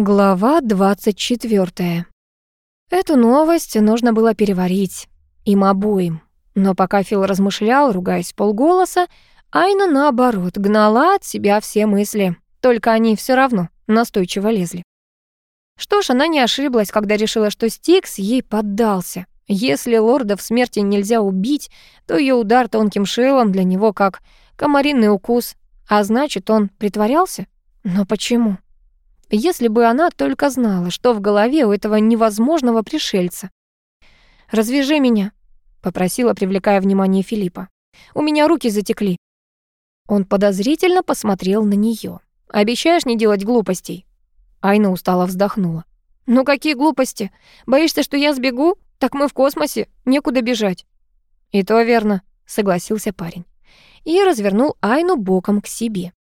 Глава 24. Эту новость нужно было переварить. Им обоим. Но пока Фил размышлял, ругаясь полголоса, Айна, наоборот, гнала от себя все мысли. Только они все равно настойчиво лезли. Что ж, она не ошиблась, когда решила, что Стикс ей поддался. Если лорда в смерти нельзя убить, то ее удар тонким шелом для него как комаринный укус. А значит, он притворялся? Но почему? Если бы она только знала, что в голове у этого невозможного пришельца. «Развяжи меня», — попросила, привлекая внимание Филиппа. «У меня руки затекли». Он подозрительно посмотрел на нее. «Обещаешь не делать глупостей?» Айна устало вздохнула. «Ну какие глупости? Боишься, что я сбегу? Так мы в космосе, некуда бежать». «И то верно», — согласился парень. И развернул Айну боком к себе.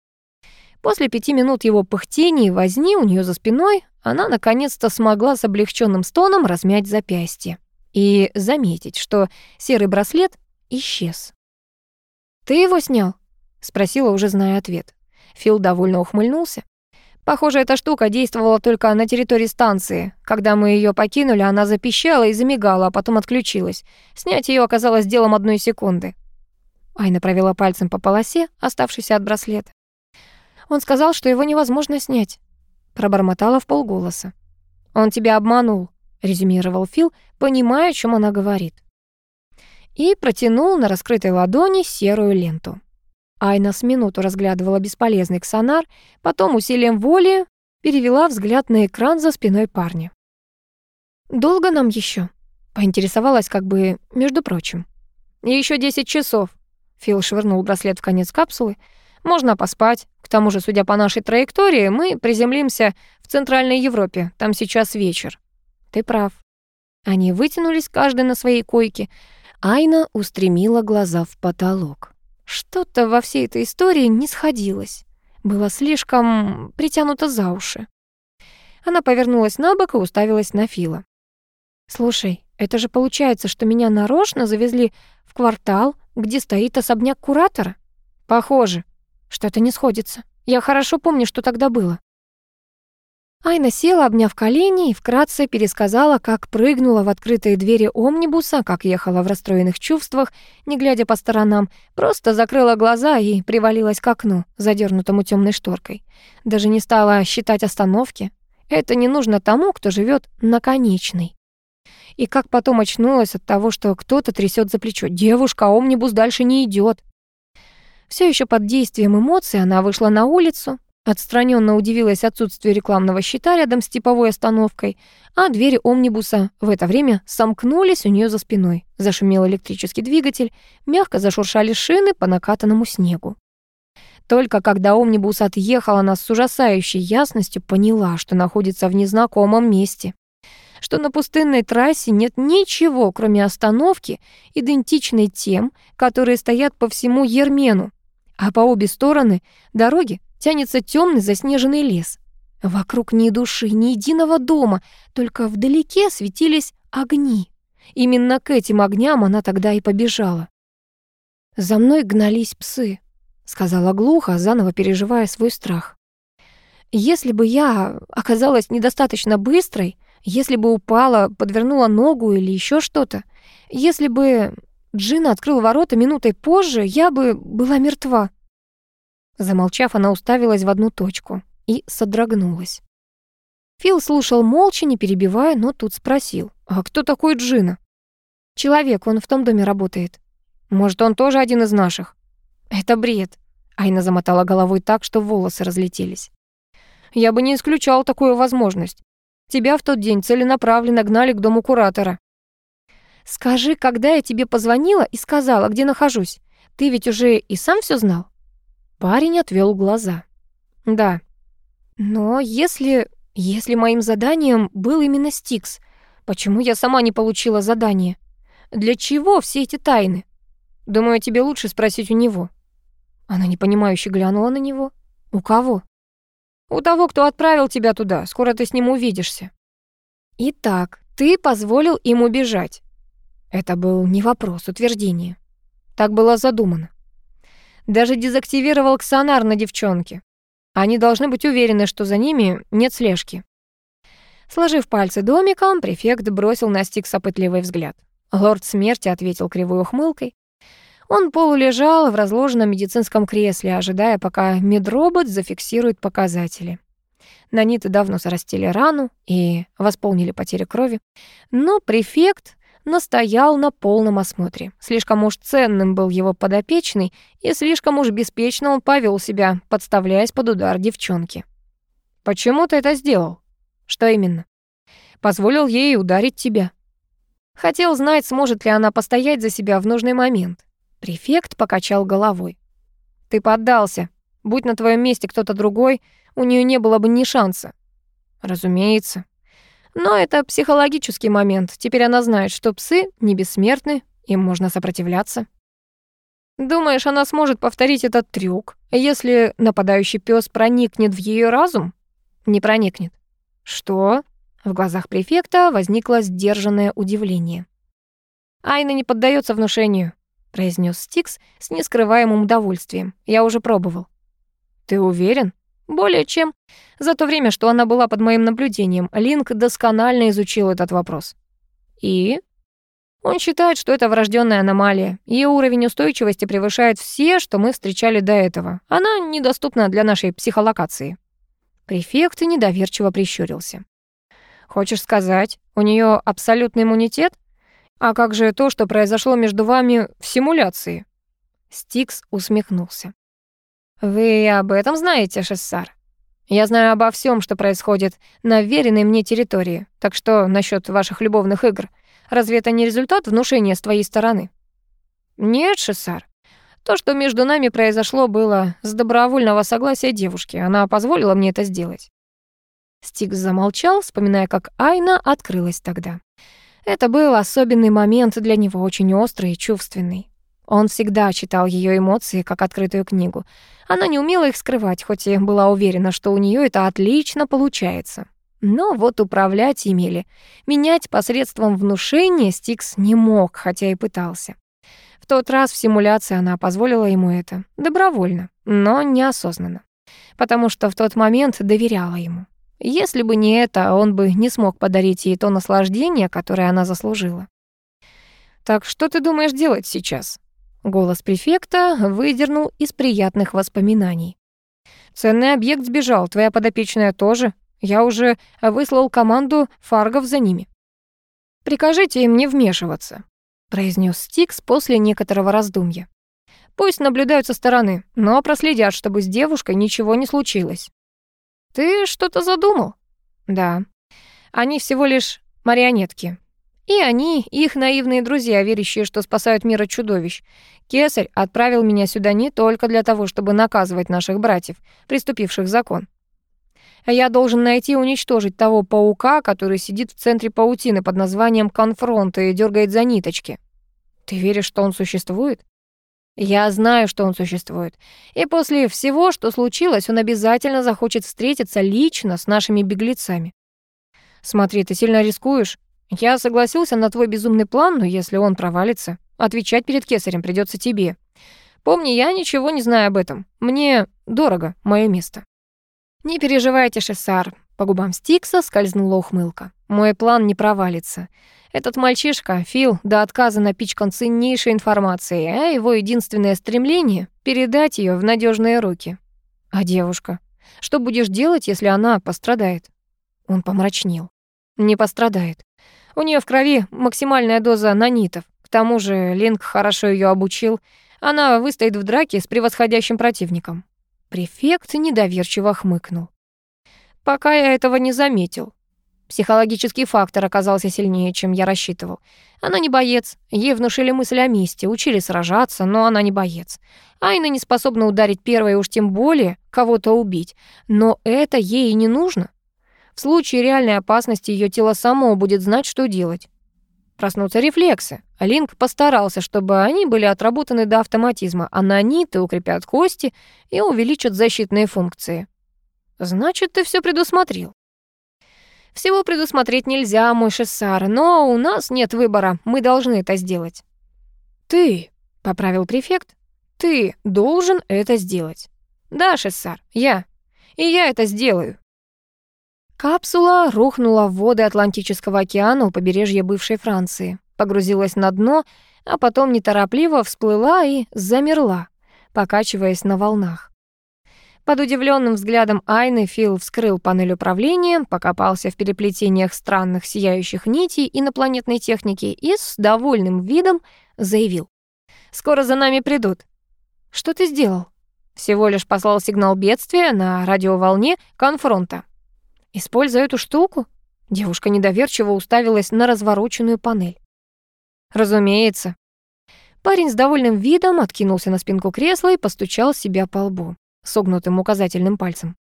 После пяти минут его пыхтений и возни у нее за спиной она наконец-то смогла с облегченным стоном размять запястье и заметить, что серый браслет исчез. «Ты его снял?» — спросила, уже зная ответ. Фил довольно ухмыльнулся. Похоже, эта штука действовала только на территории станции. Когда мы ее покинули, она запищала и замигала, а потом отключилась. Снять ее оказалось делом одной секунды. Айна провела пальцем по полосе, оставшейся от браслета. Он сказал, что его невозможно снять. Пробормотала в полголоса. Он тебя обманул, резюмировал Фил, понимая, о чем она говорит. И протянул на раскрытой ладони серую ленту. Айна с минуту разглядывала бесполезный ксонар, потом усилием воли перевела взгляд на экран за спиной парня. «Долго нам еще? поинтересовалась как бы, между прочим. Еще десять часов», — Фил швырнул браслет в конец капсулы. Можно поспать. К тому же, судя по нашей траектории, мы приземлимся в Центральной Европе. Там сейчас вечер. Ты прав. Они вытянулись каждый на своей койке. Айна устремила глаза в потолок. Что-то во всей этой истории не сходилось. Было слишком притянуто за уши. Она повернулась на бок и уставилась на Фила. «Слушай, это же получается, что меня нарочно завезли в квартал, где стоит особняк куратора?» «Похоже», что-то не сходится. Я хорошо помню, что тогда было. Айна села, обняв колени, и вкратце пересказала, как прыгнула в открытые двери омнибуса, как ехала в расстроенных чувствах, не глядя по сторонам, просто закрыла глаза и привалилась к окну, задернутому темной шторкой. Даже не стала считать остановки. Это не нужно тому, кто живет на конечной. И как потом очнулась от того, что кто-то трясет за плечо. «Девушка, омнибус дальше не идет. Все еще под действием эмоций она вышла на улицу, отстраненно удивилась отсутствию рекламного щита рядом с типовой остановкой, а двери омнибуса в это время сомкнулись у нее за спиной. Зашумел электрический двигатель, мягко зашуршали шины по накатанному снегу. Только когда омнибус отъехал, она с ужасающей ясностью поняла, что находится в незнакомом месте что на пустынной трассе нет ничего, кроме остановки, идентичной тем, которые стоят по всему Ермену а по обе стороны дороги тянется темный заснеженный лес. Вокруг ни души, ни единого дома, только вдалеке светились огни. Именно к этим огням она тогда и побежала. «За мной гнались псы», — сказала глухо, заново переживая свой страх. «Если бы я оказалась недостаточно быстрой, если бы упала, подвернула ногу или еще что-то, если бы Джина открыл ворота минутой позже, я бы была мертва. Замолчав, она уставилась в одну точку и содрогнулась. Фил слушал молча, не перебивая, но тут спросил, «А кто такой Джина?» «Человек, он в том доме работает». «Может, он тоже один из наших?» «Это бред», — Айна замотала головой так, что волосы разлетелись. «Я бы не исключал такую возможность. Тебя в тот день целенаправленно гнали к дому куратора». «Скажи, когда я тебе позвонила и сказала, где нахожусь? Ты ведь уже и сам все знал?» Парень отвел глаза. «Да. Но если... если моим заданием был именно Стикс, почему я сама не получила задание? Для чего все эти тайны? Думаю, тебе лучше спросить у него». Она непонимающе глянула на него. «У кого?» «У того, кто отправил тебя туда. Скоро ты с ним увидишься». «Итак, ты позволил им убежать. Это был не вопрос, утверждение. Так было задумано. Даже дезактивировал ксонар на девчонке. Они должны быть уверены, что за ними нет слежки. Сложив пальцы домиком, префект бросил на Стикса пытливый взгляд. Лорд смерти ответил кривой ухмылкой. Он полулежал в разложенном медицинском кресле, ожидая, пока медробот зафиксирует показатели. Наниты давно зарастили рану и восполнили потери крови. Но префект настоял на полном осмотре. Слишком уж ценным был его подопечный, и слишком уж беспечно он повел себя, подставляясь под удар девчонки. «Почему ты это сделал?» «Что именно?» «Позволил ей ударить тебя». Хотел знать, сможет ли она постоять за себя в нужный момент. Префект покачал головой. «Ты поддался. Будь на твоем месте кто-то другой, у нее не было бы ни шанса». «Разумеется. Но это психологический момент. Теперь она знает, что псы не бессмертны, им можно сопротивляться». «Думаешь, она сможет повторить этот трюк, если нападающий пес проникнет в ее разум?» «Не проникнет». «Что?» В глазах префекта возникло сдержанное удивление. «Айна не поддается внушению произнес Стикс с нескрываемым удовольствием. Я уже пробовал. Ты уверен? Более чем. За то время, что она была под моим наблюдением, Линк досконально изучил этот вопрос. И он считает, что это врожденная аномалия. Ее уровень устойчивости превышает все, что мы встречали до этого. Она недоступна для нашей психолокации. Префект недоверчиво прищурился. Хочешь сказать, у нее абсолютный иммунитет? «А как же то, что произошло между вами в симуляции?» Стикс усмехнулся. «Вы об этом знаете, Шессар? Я знаю обо всем, что происходит на веренной мне территории. Так что насчет ваших любовных игр? Разве это не результат внушения с твоей стороны?» «Нет, Шессар. То, что между нами произошло, было с добровольного согласия девушки. Она позволила мне это сделать». Стикс замолчал, вспоминая, как Айна открылась тогда. Это был особенный момент для него, очень острый и чувственный. Он всегда читал ее эмоции как открытую книгу. Она не умела их скрывать, хоть и была уверена, что у нее это отлично получается. Но вот управлять имели. Менять посредством внушения Стикс не мог, хотя и пытался. В тот раз в симуляции она позволила ему это. Добровольно, но неосознанно. Потому что в тот момент доверяла ему. Если бы не это, он бы не смог подарить ей то наслаждение, которое она заслужила. «Так что ты думаешь делать сейчас?» Голос префекта выдернул из приятных воспоминаний. «Ценный объект сбежал, твоя подопечная тоже. Я уже выслал команду фаргов за ними». «Прикажите им не вмешиваться», — произнес Стикс после некоторого раздумья. «Пусть наблюдают со стороны, но проследят, чтобы с девушкой ничего не случилось». «Ты что-то задумал?» «Да. Они всего лишь марионетки. И они, их наивные друзья, верящие, что спасают мир от чудовищ. Кесарь отправил меня сюда не только для того, чтобы наказывать наших братьев, приступивших закон. Я должен найти и уничтожить того паука, который сидит в центре паутины под названием «Конфронт» и дергает за ниточки. Ты веришь, что он существует? Я знаю, что он существует. И после всего, что случилось, он обязательно захочет встретиться лично с нашими беглецами. Смотри, ты сильно рискуешь. Я согласился на твой безумный план, но если он провалится, отвечать перед кесарем придется тебе. Помни, я ничего не знаю об этом. Мне дорого мое место. Не переживайте, Шессар. По губам Стикса скользнула ухмылка. Мой план не провалится. Этот мальчишка, Фил, до отказа напичкан ценнейшей информацией, а его единственное стремление — передать ее в надежные руки. А девушка? Что будешь делать, если она пострадает? Он помрачнел. Не пострадает. У нее в крови максимальная доза нанитов. К тому же Линк хорошо ее обучил. Она выстоит в драке с превосходящим противником. Префект недоверчиво хмыкнул. «Пока я этого не заметил. Психологический фактор оказался сильнее, чем я рассчитывал. Она не боец. Ей внушили мысль о месте, учили сражаться, но она не боец. Айна не способна ударить первой, уж тем более кого-то убить. Но это ей и не нужно. В случае реальной опасности ее тело само будет знать, что делать. Проснутся рефлексы. Линк постарался, чтобы они были отработаны до автоматизма, а наниты укрепят кости и увеличат защитные функции. Значит, ты все предусмотрел. Всего предусмотреть нельзя, мой Шессар, но у нас нет выбора, мы должны это сделать». «Ты», — поправил префект, — «ты должен это сделать». «Да, Шессар, я. И я это сделаю». Капсула рухнула в воды Атлантического океана у побережья бывшей Франции, погрузилась на дно, а потом неторопливо всплыла и замерла, покачиваясь на волнах. Под удивленным взглядом Айны Фил вскрыл панель управления, покопался в переплетениях странных сияющих нитей инопланетной техники и с довольным видом заявил. «Скоро за нами придут». «Что ты сделал?» «Всего лишь послал сигнал бедствия на радиоволне конфронта». «Используя эту штуку?» Девушка недоверчиво уставилась на развороченную панель. «Разумеется». Парень с довольным видом откинулся на спинку кресла и постучал себя по лбу согнутым указательным пальцем.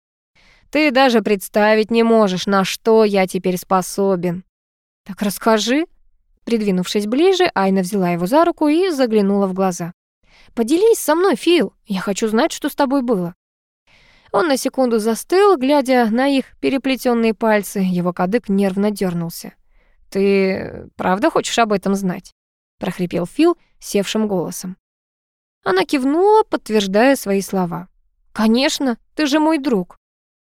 «Ты даже представить не можешь, на что я теперь способен». «Так расскажи». Придвинувшись ближе, Айна взяла его за руку и заглянула в глаза. «Поделись со мной, Фил, я хочу знать, что с тобой было». Он на секунду застыл, глядя на их переплетенные пальцы, его кадык нервно дернулся. «Ты правда хочешь об этом знать?» — прохрипел Фил севшим голосом. Она кивнула, подтверждая свои слова. «Конечно, ты же мой друг».